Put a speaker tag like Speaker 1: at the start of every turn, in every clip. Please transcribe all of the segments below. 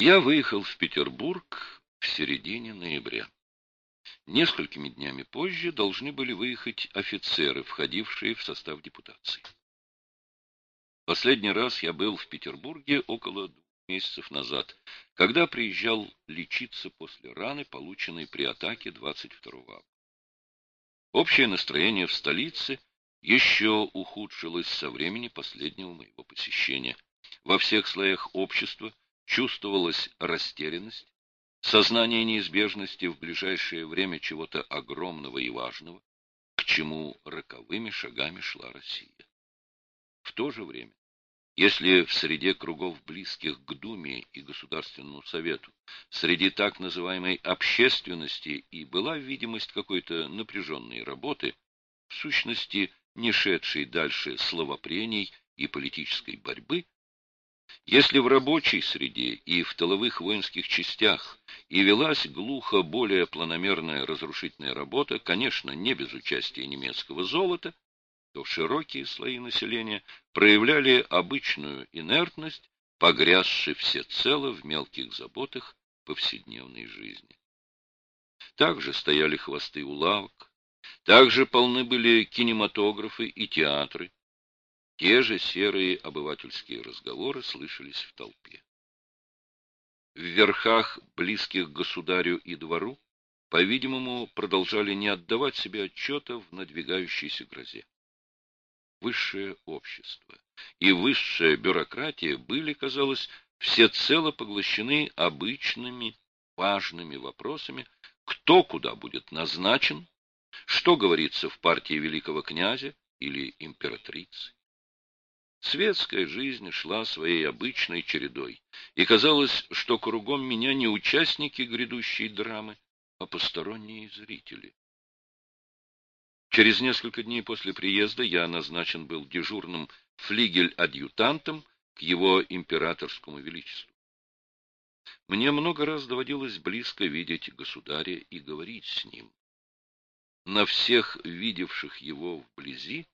Speaker 1: Я выехал в Петербург в середине ноября. Несколькими днями позже должны были выехать офицеры, входившие в состав депутации. Последний раз я был в Петербурге около двух месяцев назад, когда приезжал лечиться после раны, полученной при атаке 22 августа. Общее настроение в столице еще ухудшилось со времени последнего моего посещения. Во всех слоях общества чувствовалась растерянность, сознание неизбежности в ближайшее время чего-то огромного и важного, к чему роковыми шагами шла Россия. В то же время, если в среде кругов близких к Думе и Государственному Совету, среди так называемой общественности и была видимость какой-то напряженной работы, в сущности, не шедшей дальше словопрений и политической борьбы, если в рабочей среде и в тыловых воинских частях и велась глухо более планомерная разрушительная работа, конечно, не без участия немецкого золота, то широкие слои населения проявляли обычную инертность, погрязши всецело в мелких заботах повседневной жизни. Также стояли хвосты у лавок, также полны были кинематографы и театры, те же серые обывательские разговоры слышались в толпе. В верхах, близких государю и двору, по-видимому, продолжали не отдавать себе отчета в надвигающейся грозе. Высшее общество и высшая бюрократия были, казалось, всецело поглощены обычными важными вопросами, кто куда будет назначен, что говорится в партии великого князя или императрицы. Светская жизнь шла своей обычной чередой, и казалось, что кругом меня не участники грядущей драмы, а посторонние зрители. Через несколько дней после приезда я назначен был дежурным флигель-адъютантом к его императорскому величеству. Мне много раз доводилось близко видеть государя и говорить с ним. На всех видевших его вблизи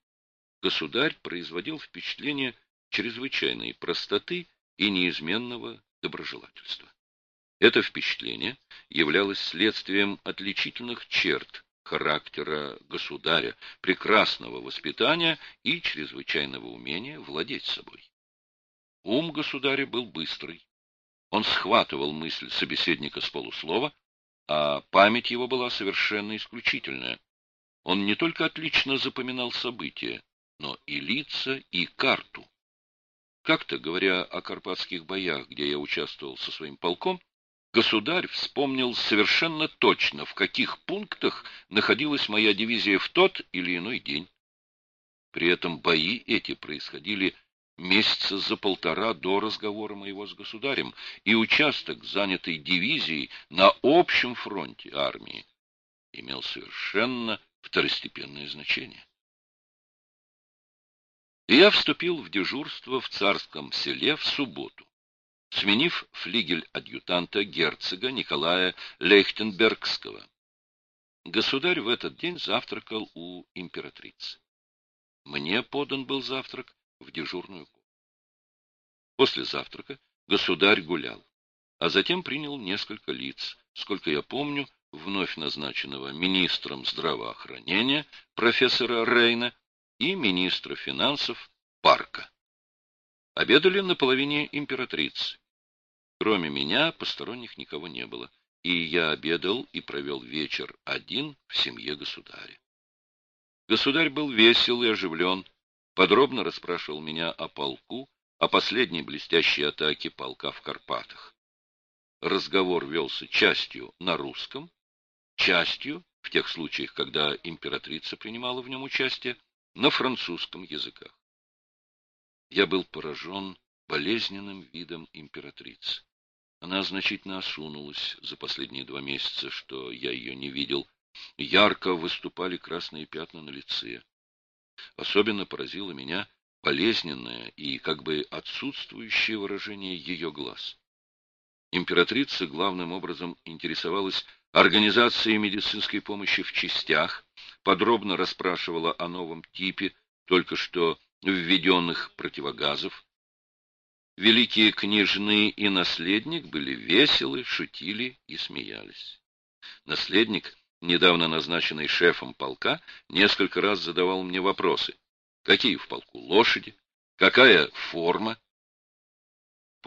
Speaker 1: государь производил впечатление чрезвычайной простоты и неизменного доброжелательства. Это впечатление являлось следствием отличительных черт характера государя, прекрасного воспитания и чрезвычайного умения владеть собой. Ум государя был быстрый. Он схватывал мысль собеседника с полуслова, а память его была совершенно исключительная. Он не только отлично запоминал события, но и лица, и карту. Как-то, говоря о карпатских боях, где я участвовал со своим полком, государь вспомнил совершенно точно, в каких пунктах находилась моя дивизия в тот или иной день. При этом бои эти происходили месяца за полтора до разговора моего с государем, и участок, занятый дивизией на общем фронте армии, имел совершенно второстепенное значение и я вступил в дежурство в царском селе в субботу, сменив флигель-адъютанта герцога Николая Лейхтенбергского. Государь в этот день завтракал у императрицы. Мне подан был завтрак в дежурную комнату. После завтрака государь гулял, а затем принял несколько лиц, сколько я помню, вновь назначенного министром здравоохранения профессора Рейна и министра финансов Парка. Обедали на половине императрицы. Кроме меня посторонних никого не было, и я обедал и провел вечер один в семье государя. Государь был весел и оживлен, подробно расспрашивал меня о полку, о последней блестящей атаке полка в Карпатах. Разговор велся частью на русском, частью, в тех случаях, когда императрица принимала в нем участие, на французском языках. Я был поражен болезненным видом императрицы. Она значительно осунулась за последние два месяца, что я ее не видел. Ярко выступали красные пятна на лице. Особенно поразило меня болезненное и как бы отсутствующее выражение ее глаз. Императрица главным образом интересовалась организацией медицинской помощи в частях, подробно расспрашивала о новом типе только что введенных противогазов. Великие княжны и наследник были веселы, шутили и смеялись. Наследник, недавно назначенный шефом полка, несколько раз задавал мне вопросы. Какие в полку лошади? Какая форма?